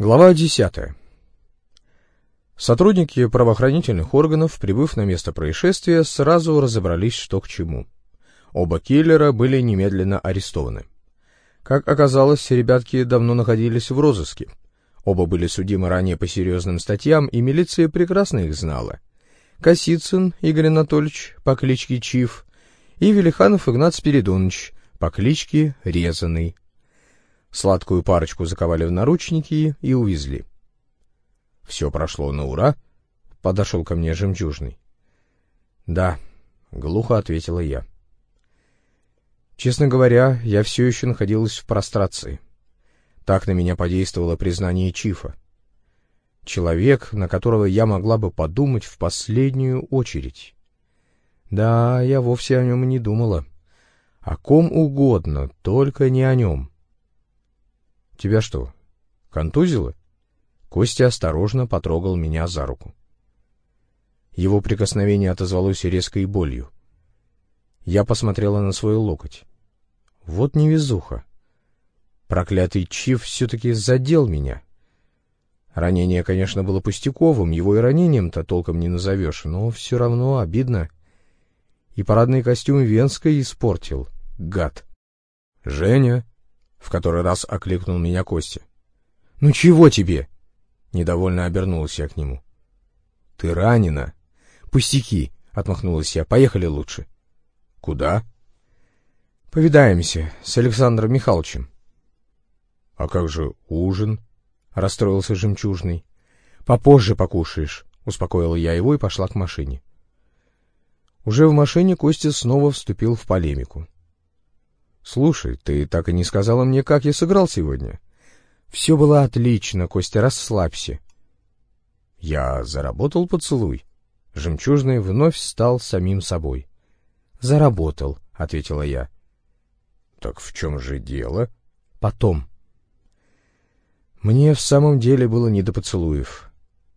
Глава 10. Сотрудники правоохранительных органов, прибыв на место происшествия, сразу разобрались, что к чему. Оба киллера были немедленно арестованы. Как оказалось, ребятки давно находились в розыске. Оба были судимы ранее по серьезным статьям, и милиция прекрасно их знала. Косицын Игорь Анатольевич по кличке Чиф и Велиханов Игнат Спиридонович по кличке Резаный Сладкую парочку заковали в наручники и увезли. Все прошло на ура. Подошел ко мне жемчужный. Да, глухо ответила я. Честно говоря, я все еще находилась в прострации. Так на меня подействовало признание Чифа. Человек, на которого я могла бы подумать в последнюю очередь. Да, я вовсе о нем и не думала. О ком угодно, только не о нем. Тебя что, контузило? Костя осторожно потрогал меня за руку. Его прикосновение отозвалось резкой болью. Я посмотрела на свой локоть. Вот невезуха. Проклятый Чиф все-таки задел меня. Ранение, конечно, было пустяковым, его и ранением-то толком не назовешь, но все равно обидно. И парадный костюм Венской испортил, гад. — Женя! — в который раз окликнул меня Костя. — Ну чего тебе? — недовольно обернулась я к нему. — Ты ранена. — Пустяки, — отмахнулась я. — Поехали лучше. — Куда? — Повидаемся с Александром Михайловичем. — А как же ужин? — расстроился жемчужный. — Попозже покушаешь, — успокоила я его и пошла к машине. Уже в машине Костя снова вступил в полемику. — Слушай, ты так и не сказала мне, как я сыграл сегодня. Все было отлично, Костя, расслабься. Я заработал поцелуй. Жемчужный вновь стал самим собой. Заработал, ответила я. Так в чем же дело? Потом. Мне в самом деле было не до поцелуев.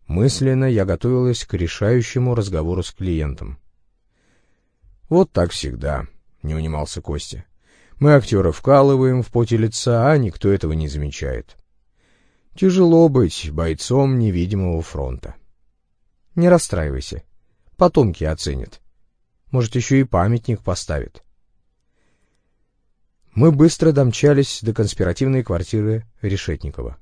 Мысленно я готовилась к решающему разговору с клиентом. Вот так всегда, не унимался Костя. Мы актера вкалываем в поте лица, а никто этого не замечает. Тяжело быть бойцом невидимого фронта. Не расстраивайся. Потомки оценят. Может, еще и памятник поставят. Мы быстро домчались до конспиративной квартиры Решетникова.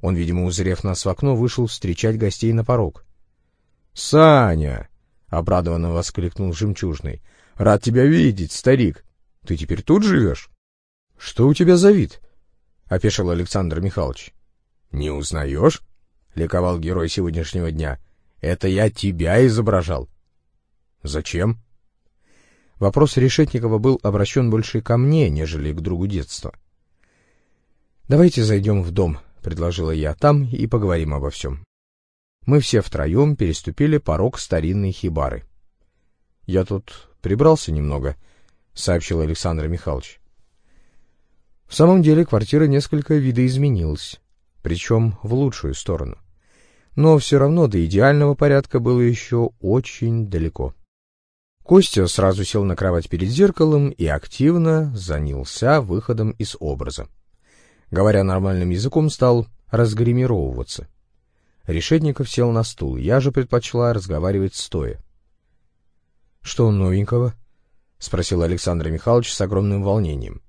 Он, видимо, узрев нас в окно, вышел встречать гостей на порог. — Саня! — обрадованно воскликнул Жемчужный. — Рад тебя видеть, старик. Ты теперь тут живешь? — Что у тебя за вид? — опешил Александр Михайлович. — Не узнаешь? — ликовал герой сегодняшнего дня. — Это я тебя изображал. — Зачем? Вопрос Решетникова был обращен больше ко мне, нежели к другу детства. — Давайте зайдем в дом, — предложила я, — там и поговорим обо всем. Мы все втроем переступили порог старинной хибары. Я тут прибрался немного — сообщил Александр Михайлович. В самом деле квартира несколько видоизменилась, причем в лучшую сторону. Но все равно до идеального порядка было еще очень далеко. Костя сразу сел на кровать перед зеркалом и активно занялся выходом из образа. Говоря нормальным языком, стал разгримировываться. Решетников сел на стул, я же предпочла разговаривать стоя. — Что новенького? — спросил Александр Михайлович с огромным волнением.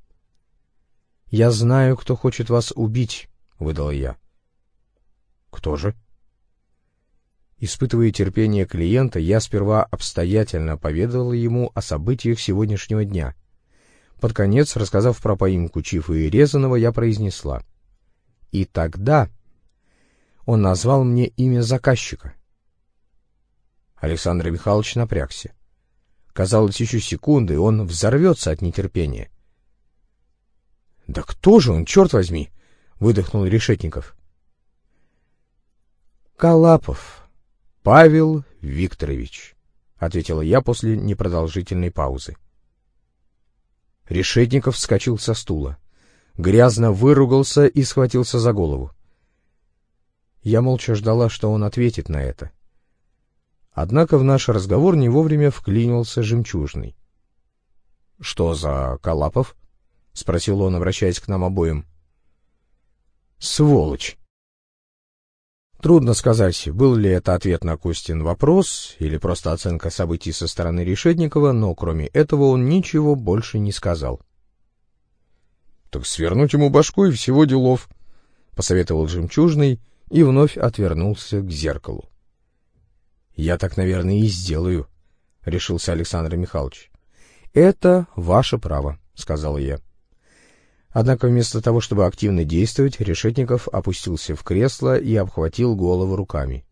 — Я знаю, кто хочет вас убить, — выдала я. — Кто же? Испытывая терпение клиента, я сперва обстоятельно поведала ему о событиях сегодняшнего дня. Под конец, рассказав про поимку Чифа и Резаного, я произнесла. И тогда он назвал мне имя заказчика. Александр Михайлович напрягся. Казалось, еще секунды, и он взорвется от нетерпения. — Да кто же он, черт возьми? — выдохнул Решетников. — Калапов. Павел Викторович, — ответила я после непродолжительной паузы. Решетников вскочил со стула, грязно выругался и схватился за голову. Я молча ждала, что он ответит на это. Однако в наш разговор не вовремя вклинился жемчужный. — Что за Калапов? — спросил он, обращаясь к нам обоим. — Сволочь! Трудно сказать, был ли это ответ на Костин вопрос или просто оценка событий со стороны Решетникова, но кроме этого он ничего больше не сказал. — Так свернуть ему башку и всего делов, — посоветовал Жемчужный и вновь отвернулся к зеркалу. — Я так, наверное, и сделаю, — решился Александр Михайлович. — Это ваше право, — сказал я. — Однако вместо того, чтобы активно действовать, Решетников опустился в кресло и обхватил голову руками.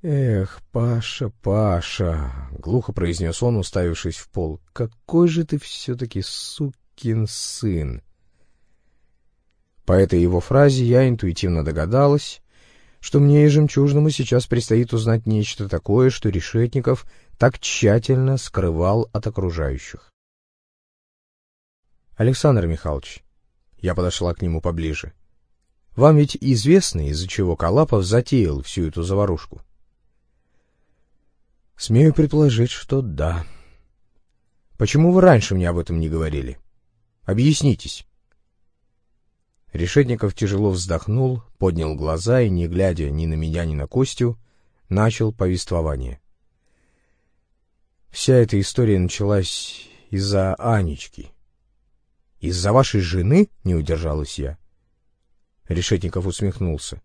«Эх, Паша, Паша!» — глухо произнес он, уставившись в пол. «Какой же ты все-таки сукин сын!» По этой его фразе я интуитивно догадалась, что мне и жемчужному сейчас предстоит узнать нечто такое, что Решетников так тщательно скрывал от окружающих. Александр Михайлович, я подошла к нему поближе. Вам ведь известно, из-за чего Калапов затеял всю эту заварушку? Смею предположить, что да. Почему вы раньше мне об этом не говорили? Объяснитесь. Решетников тяжело вздохнул, поднял глаза и, не глядя ни на меня, ни на Костю, начал повествование. Вся эта история началась из-за Анечки. Из-за вашей жены не удержалась я. Решетников усмехнулся.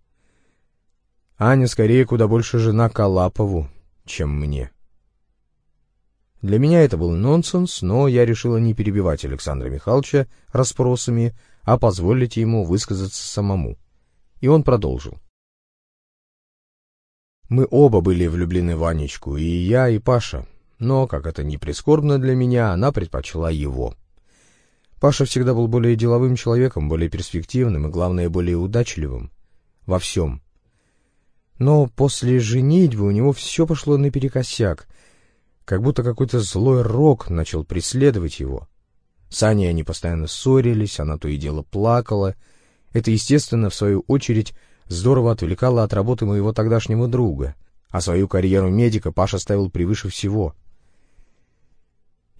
Аня скорее куда больше жена Калапову, чем мне. Для меня это был нонсенс, но я решила не перебивать Александра Михайловича расспросами, а позволить ему высказаться самому. И он продолжил. Мы оба были влюблены в Анечку, и я, и Паша, но, как это не прискорбно для меня, она предпочла его. Паша всегда был более деловым человеком, более перспективным и, главное, более удачливым. Во всем. Но после женитьбы у него все пошло наперекосяк, как будто какой-то злой рок начал преследовать его. С Аней они постоянно ссорились, она то и дело плакала. Это, естественно, в свою очередь, здорово отвлекало от работы моего тогдашнего друга, а свою карьеру медика Паша ставил превыше всего.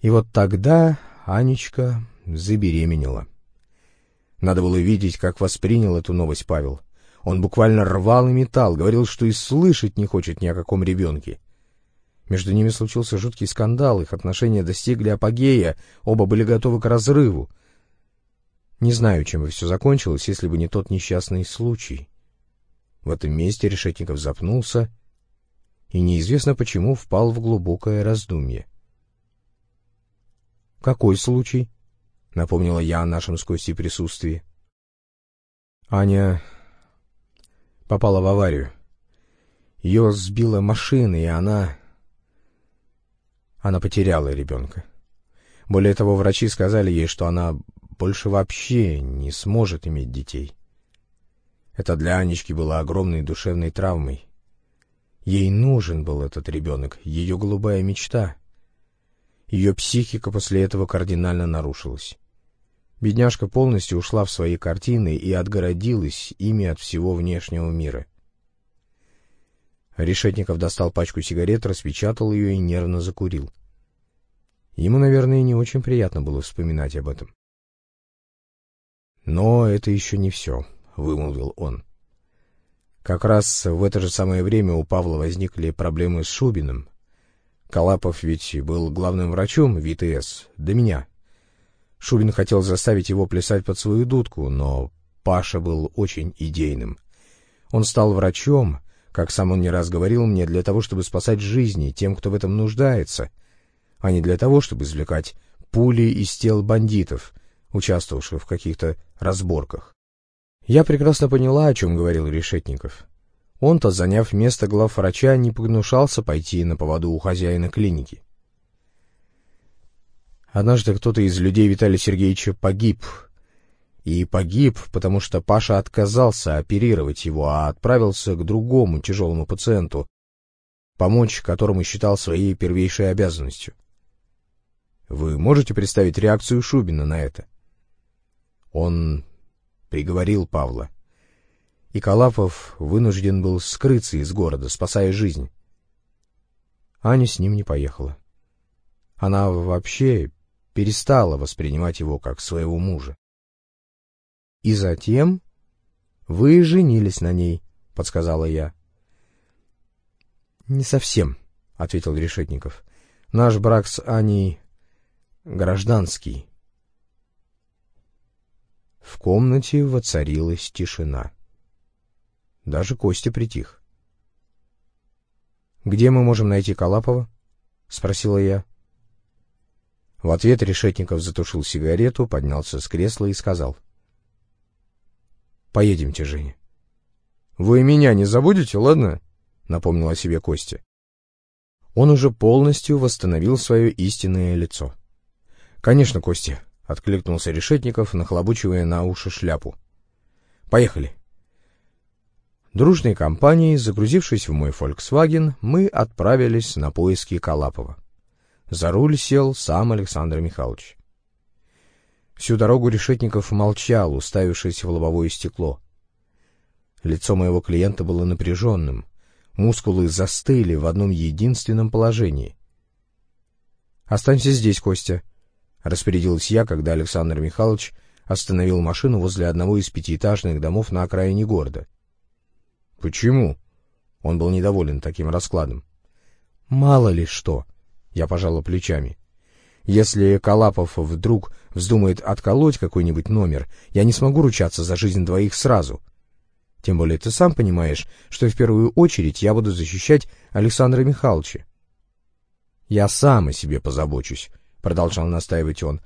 И вот тогда Анечка забеременела. Надо было видеть, как воспринял эту новость Павел. Он буквально рвал и металл, говорил, что и слышать не хочет ни о каком ребенке. Между ними случился жуткий скандал, их отношения достигли апогея, оба были готовы к разрыву. Не знаю, чем бы все закончилось, если бы не тот несчастный случай. В этом месте Решетников запнулся и неизвестно почему впал в глубокое раздумье. «Какой случай?» напомнила я о нашем с Костей присутствии. Аня попала в аварию. Ее сбила машина, и она... Она потеряла ребенка. Более того, врачи сказали ей, что она больше вообще не сможет иметь детей. Это для Анечки было огромной душевной травмой. Ей нужен был этот ребенок, ее голубая мечта. Ее психика после этого кардинально нарушилась. Бедняжка полностью ушла в свои картины и отгородилась ими от всего внешнего мира. Решетников достал пачку сигарет, распечатал ее и нервно закурил. Ему, наверное, не очень приятно было вспоминать об этом. «Но это еще не все», — вымолвил он. Как раз в это же самое время у Павла возникли проблемы с Шубиным. Калапов ведь был главным врачом ВТС до меня. Шубин хотел заставить его плясать под свою дудку, но Паша был очень идейным. Он стал врачом, как сам он не раз говорил мне, для того, чтобы спасать жизни тем, кто в этом нуждается, а не для того, чтобы извлекать пули из тел бандитов, участвовавших в каких-то разборках. Я прекрасно поняла, о чем говорил Решетников. Он-то, заняв место главврача, не погнушался пойти на поводу у хозяина клиники. Однажды кто-то из людей Виталия Сергеевича погиб. И погиб, потому что Паша отказался оперировать его, а отправился к другому тяжелому пациенту, помочь которому считал своей первейшей обязанностью. Вы можете представить реакцию Шубина на это? Он приговорил Павла. И Калапов вынужден был скрыться из города, спасая жизнь. Аня с ним не поехала. Она вообще перестала воспринимать его как своего мужа. И затем вы женились на ней, подсказала я. Не совсем, ответил Решетников. Наш брак с Аней гражданский. В комнате воцарилась тишина. Даже Костя притих. «Где мы можем найти Калапова?» — спросила я. В ответ Решетников затушил сигарету, поднялся с кресла и сказал. «Поедемте, Женя». «Вы меня не забудете, ладно?» — напомнил о себе Костя. Он уже полностью восстановил свое истинное лицо. «Конечно, Костя», — откликнулся Решетников, нахлобучивая на уши шляпу. «Поехали». Дружной компанией, загрузившись в мой «Фольксваген», мы отправились на поиски Калапова. За руль сел сам Александр Михайлович. Всю дорогу Решетников молчал, уставившись в лобовое стекло. Лицо моего клиента было напряженным, мускулы застыли в одном единственном положении. «Останься здесь, Костя», — распорядилась я, когда Александр Михайлович остановил машину возле одного из пятиэтажных домов на окраине города. «Почему?» — он был недоволен таким раскладом. «Мало ли что», я пожала плечами. Если Калапов вдруг вздумает отколоть какой-нибудь номер, я не смогу ручаться за жизнь двоих сразу. Тем более ты сам понимаешь, что в первую очередь я буду защищать Александра Михайловича. Я сам о себе позабочусь, продолжал настаивать он.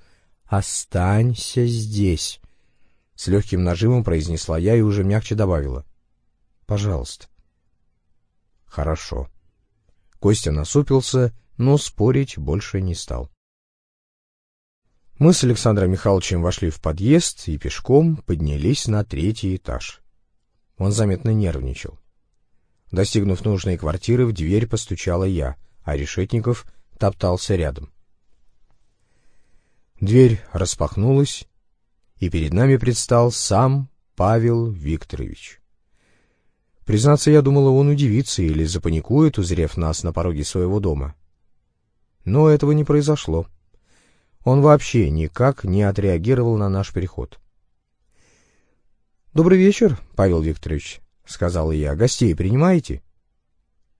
Останься здесь. С легким нажимом произнесла я и уже мягче добавила. Пожалуйста. Хорошо. Костя насупился но спорить больше не стал. Мы с Александром Михайловичем вошли в подъезд и пешком поднялись на третий этаж. Он заметно нервничал. Достигнув нужной квартиры, в дверь постучала я, а Решетников топтался рядом. Дверь распахнулась, и перед нами предстал сам Павел Викторович. Признаться, я думала, он удивится или запаникует, узрев нас на пороге своего дома. Но этого не произошло. Он вообще никак не отреагировал на наш переход. «Добрый вечер, Павел Викторович», — сказал я. «Гостей принимаете?»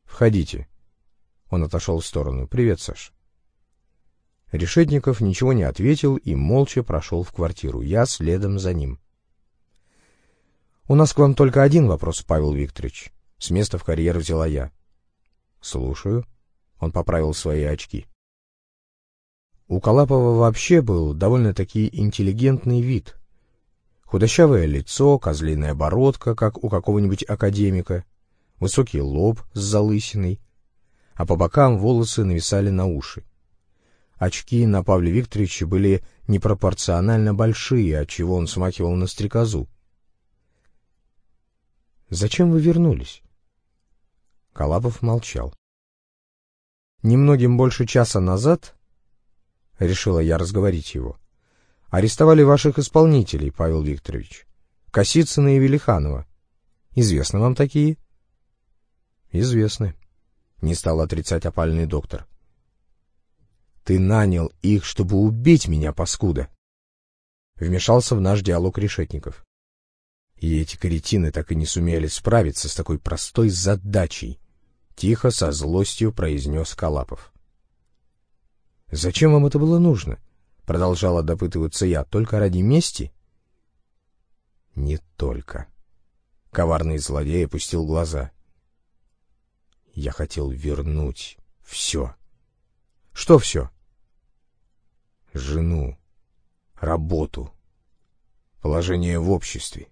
«Входите». Он отошел в сторону. «Привет, Саш». Решетников ничего не ответил и молча прошел в квартиру. Я следом за ним. «У нас к вам только один вопрос, Павел Викторович». С места в карьер взяла я. «Слушаю». Он поправил свои очки. У Калапова вообще был довольно-таки интеллигентный вид. Худощавое лицо, козлиная бородка, как у какого-нибудь академика, высокий лоб с залысиной, а по бокам волосы нависали на уши. Очки на Павле Викторовиче были непропорционально большие, отчего он смахивал на стрекозу. «Зачем вы вернулись?» Калапов молчал. Немногим больше часа назад — решила я разговорить его. «Арестовали ваших исполнителей, Павел Викторович. Косицына и Велиханова. Известны вам такие?» «Известны», — не стал отрицать опальный доктор. «Ты нанял их, чтобы убить меня, паскуда!» Вмешался в наш диалог Решетников. И эти каретины так и не сумели справиться с такой простой задачей, — тихо, со злостью произнес Калапов. «Зачем вам это было нужно?» — продолжала допытываться я. «Только ради мести?» «Не только». Коварный злодей опустил глаза. «Я хотел вернуть все». «Что все?» «Жену, работу, положение в обществе».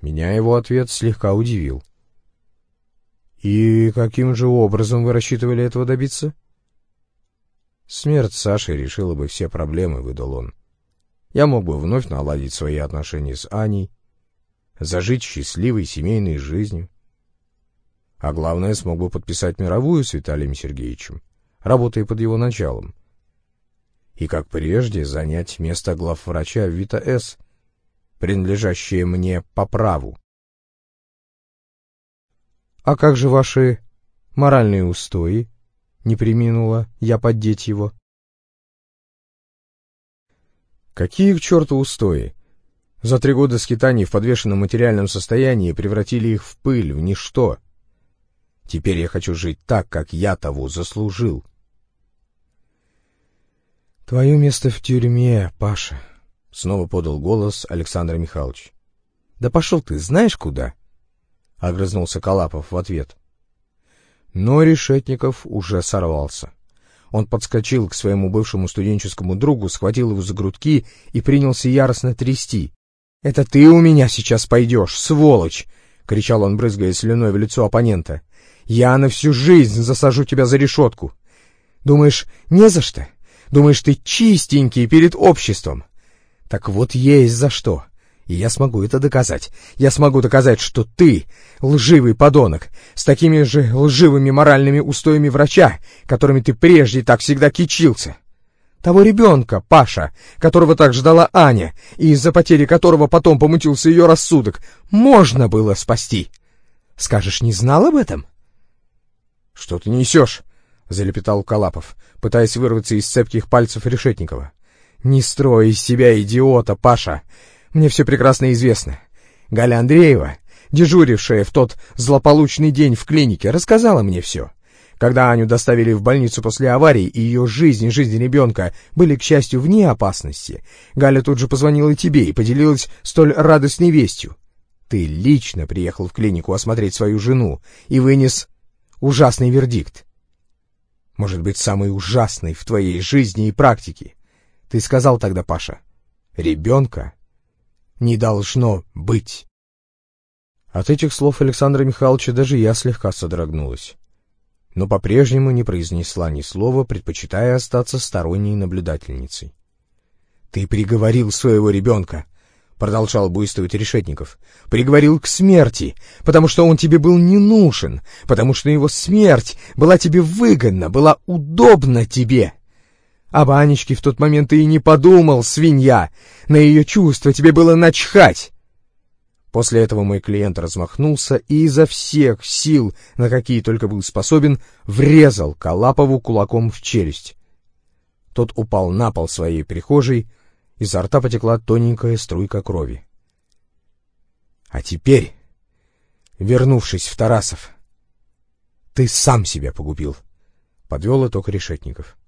Меня его ответ слегка удивил. «И каким же образом вы рассчитывали этого добиться?» Смерть Саши решила бы все проблемы, выдал он. Я мог бы вновь наладить свои отношения с Аней, зажить счастливой семейной жизнью. А главное, смог бы подписать мировую с Виталием Сергеевичем, работая под его началом. И, как прежде, занять место главврача в ВИТА-С, принадлежащее мне по праву. «А как же ваши моральные устои?» Не приминула я поддеть его. «Какие к черту устои?» За три года скитаний в подвешенном материальном состоянии превратили их в пыль, в ничто. Теперь я хочу жить так, как я того заслужил. «Твое место в тюрьме, Паша», — снова подал голос Александр Михайлович. «Да пошел ты, знаешь куда?» — огрызнулся Калапов в ответ. Но Решетников уже сорвался. Он подскочил к своему бывшему студенческому другу, схватил его за грудки и принялся яростно трясти. — Это ты у меня сейчас пойдешь, сволочь! — кричал он, брызгая слюной в лицо оппонента. — Я на всю жизнь засажу тебя за решетку. Думаешь, не за что? Думаешь, ты чистенький перед обществом? Так вот есть за что. И я смогу это доказать. Я смогу доказать, что ты лживый подонок, с такими же лживыми моральными устоями врача, которыми ты прежде так всегда кичился. Того ребенка, Паша, которого так ждала Аня, и из-за потери которого потом помутился ее рассудок, можно было спасти. Скажешь, не знал об этом? — Что ты несешь? — залепетал Калапов, пытаясь вырваться из цепких пальцев Решетникова. — Не строй из себя идиота, Паша! Мне все прекрасно известно. Галя Андреева, дежурившая в тот злополучный день в клинике, рассказала мне все. Когда Аню доставили в больницу после аварии, и ее жизнь и жизнь ребенка были, к счастью, вне опасности, Галя тут же позвонила тебе и поделилась столь радостной вестью. Ты лично приехал в клинику осмотреть свою жену и вынес ужасный вердикт. Может быть, самый ужасный в твоей жизни и практике. Ты сказал тогда, Паша, ребенка не должно быть. От этих слов Александра Михайловича даже я слегка содрогнулась, но по-прежнему не произнесла ни слова, предпочитая остаться сторонней наблюдательницей. — Ты приговорил своего ребенка, — продолжал буйствовать Решетников, — приговорил к смерти, потому что он тебе был не нужен, потому что его смерть была тебе выгодна, была удобна тебе. — об Анечке в тот момент и не подумал, свинья. На ее чувства тебе было начхать. После этого мой клиент размахнулся и изо всех сил, на какие только был способен, врезал Калапову кулаком в челюсть. Тот упал на пол своей прихожей, изо рта потекла тоненькая струйка крови. А теперь, вернувшись в Тарасов, ты сам себя погубил, — подвел итог Решетников. —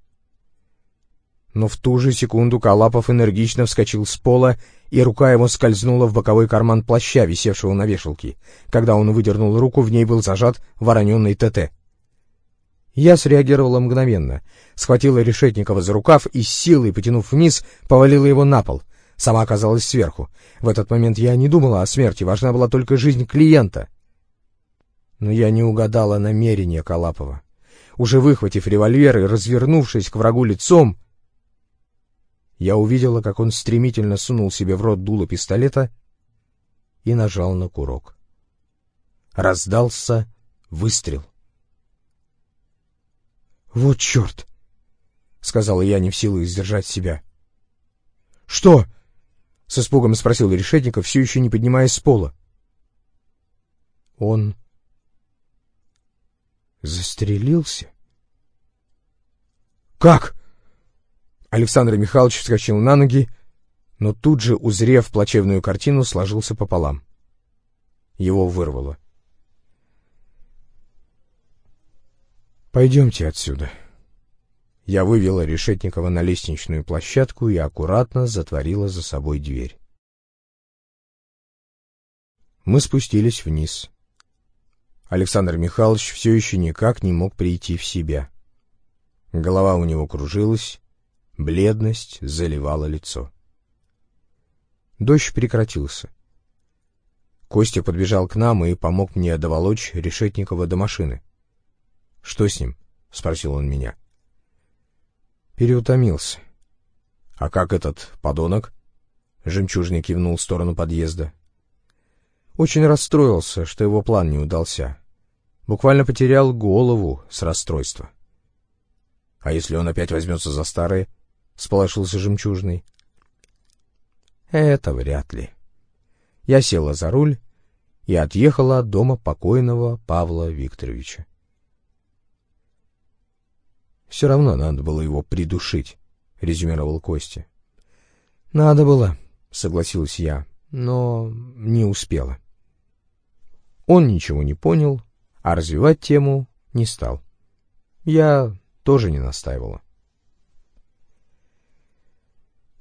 но в ту же секунду Калапов энергично вскочил с пола, и рука его скользнула в боковой карман плаща, висевшего на вешалке. Когда он выдернул руку, в ней был зажат вороненный ТТ. Я среагировала мгновенно, схватила Решетникова за рукав и силой, потянув вниз, повалила его на пол. Сама оказалась сверху. В этот момент я не думала о смерти, важна была только жизнь клиента. Но я не угадала намерения Калапова. Уже выхватив револьвер и развернувшись к врагу лицом, я увидела, как он стремительно сунул себе в рот дуло пистолета и нажал на курок. Раздался выстрел. «Вот черт!» — сказала я, не в силах сдержать себя. «Что?» — с испугом спросил Решетников, все еще не поднимаясь с пола. Он застрелился. «Как?» Александр Михайлович вскочил на ноги, но тут же, узрев плачевную картину, сложился пополам. Его вырвало. «Пойдемте отсюда». Я вывела Решетникова на лестничную площадку и аккуратно затворила за собой дверь. Мы спустились вниз. Александр Михайлович все еще никак не мог прийти в себя. Голова у него кружилась, Бледность заливала лицо. Дождь прекратился. Костя подбежал к нам и помог мне доволочь Решетникова до машины. — Что с ним? — спросил он меня. — Переутомился. — А как этот подонок? — Жемчужный кивнул в сторону подъезда. Очень расстроился, что его план не удался. Буквально потерял голову с расстройства. — А если он опять возьмется за старое? —— сполошился жемчужный. «Это вряд ли». Я села за руль и отъехала от дома покойного Павла Викторовича. «Все равно надо было его придушить», — резюмировал Костя. «Надо было», — согласилась я. но не успела. Он ничего не понял, а развивать тему не стал. Я тоже не настаивала.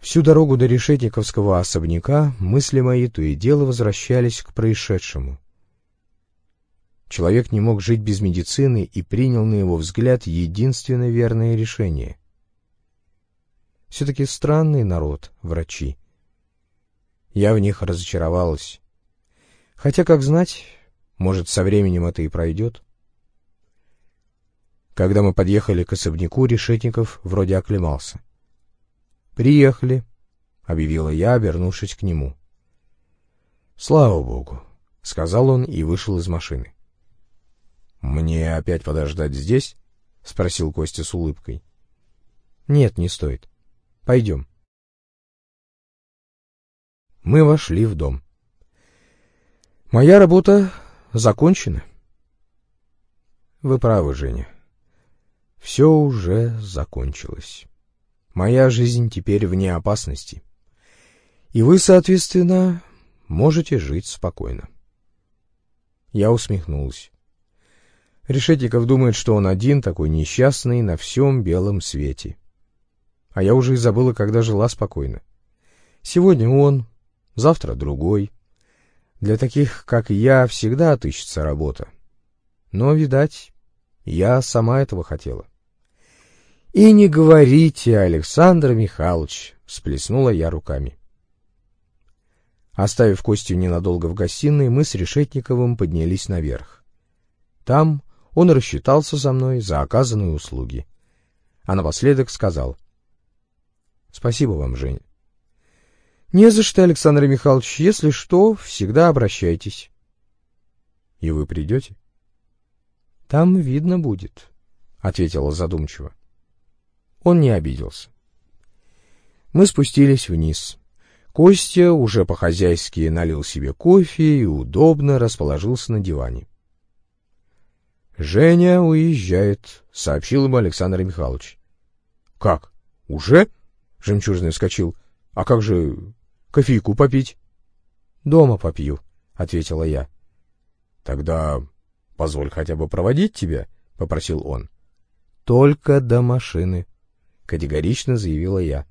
Всю дорогу до Решетниковского особняка мысли мои то и дело возвращались к происшедшему. Человек не мог жить без медицины и принял, на его взгляд, единственно верное решение. Все-таки странный народ, врачи. Я в них разочаровалась. Хотя, как знать, может, со временем это и пройдет. Когда мы подъехали к особняку, Решетников вроде оклемался. «Приехали», — объявила я, обернувшись к нему. «Слава богу», — сказал он и вышел из машины. «Мне опять подождать здесь?» — спросил Костя с улыбкой. «Нет, не стоит. Пойдем». Мы вошли в дом. «Моя работа закончена». «Вы правы, Женя. Все уже закончилось». Моя жизнь теперь вне опасности. И вы, соответственно, можете жить спокойно. Я усмехнулась. Решетиков думает, что он один такой несчастный на всем белом свете. А я уже и забыла, когда жила спокойно. Сегодня он, завтра другой. Для таких, как я, всегда отыщется работа. Но, видать, я сама этого хотела. «И не говорите, Александр Михайлович!» — всплеснула я руками. Оставив Костю ненадолго в гостиной, мы с Решетниковым поднялись наверх. Там он рассчитался со мной за оказанные услуги. А напоследок сказал. «Спасибо вам, Жень». «Не за что, Александр Михайлович. Если что, всегда обращайтесь». «И вы придете?» «Там видно будет», — ответила задумчиво. Он не обиделся. Мы спустились вниз. Костя уже по-хозяйски налил себе кофе и удобно расположился на диване. «Женя уезжает», — сообщил ему Александр Михайлович. «Как? Уже?» — жемчужный вскочил. «А как же кофейку попить?» «Дома попью», — ответила я. «Тогда позволь хотя бы проводить тебя», — попросил он. «Только до машины», — категорично заявила я.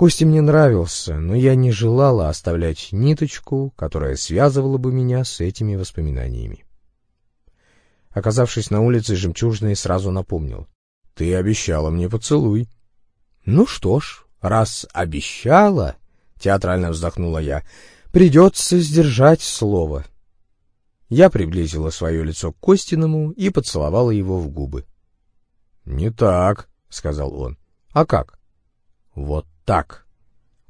Костя мне нравился, но я не желала оставлять ниточку, которая связывала бы меня с этими воспоминаниями. Оказавшись на улице, жемчужный сразу напомнил. — Ты обещала мне поцелуй. — Ну что ж, раз обещала, — театрально вздохнула я, — придется сдержать слово. Я приблизила свое лицо к Костиному и поцеловала его в губы. — Не так, — сказал он. — А как? — Вот так.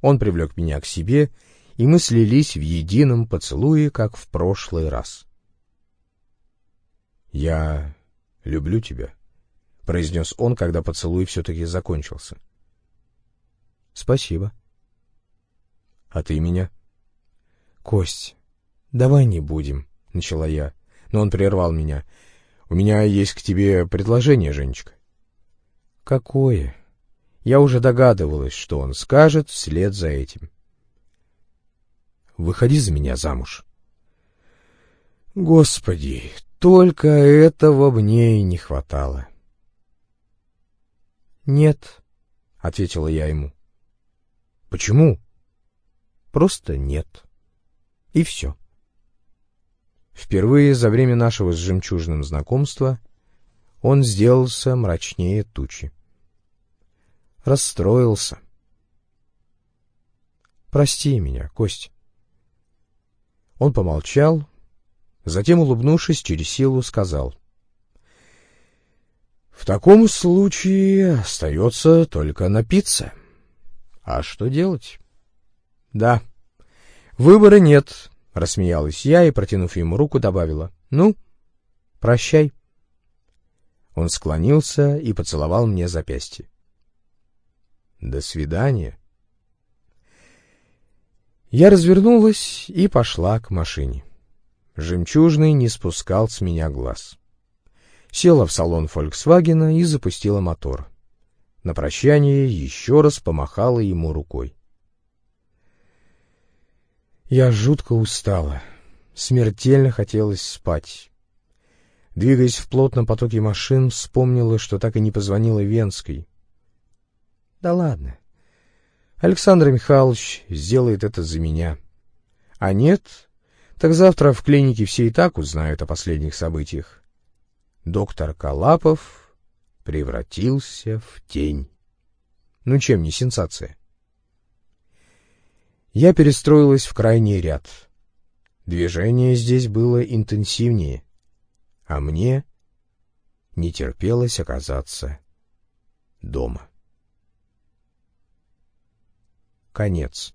Он привлек меня к себе, и мы слились в едином поцелуе, как в прошлый раз. — Я люблю тебя, — произнес он, когда поцелуй все-таки закончился. — Спасибо. — А ты меня? — Кость, давай не будем, — начала я, но он прервал меня. — У меня есть к тебе предложение, Женечка. Какое? Я уже догадывалась, что он скажет вслед за этим. Выходи за меня замуж. Господи, только этого мне и не хватало. Нет, — ответила я ему. Почему? Просто нет. И все. Впервые за время нашего с жемчужным знакомства он сделался мрачнее тучи расстроился. «Прости меня, Кость». Он помолчал, затем, улыбнувшись, через силу сказал. «В таком случае остается только напиться. А что делать?» «Да, выбора нет», — рассмеялась я и, протянув ему руку, добавила. «Ну, прощай». Он склонился и поцеловал мне запястье. До свидания. Я развернулась и пошла к машине. Жемчужный не спускал с меня глаз. Села в салон «Фольксвагена» и запустила мотор. На прощание еще раз помахала ему рукой. Я жутко устала. Смертельно хотелось спать. Двигаясь в плотном потоке машин, вспомнила, что так и не позвонила Венской. Да ладно. Александр Михайлович сделает это за меня. А нет, так завтра в клинике все и так узнают о последних событиях. Доктор Калапов превратился в тень. Ну чем не сенсация? Я перестроилась в крайний ряд. Движение здесь было интенсивнее, а мне не терпелось оказаться дома. Конец.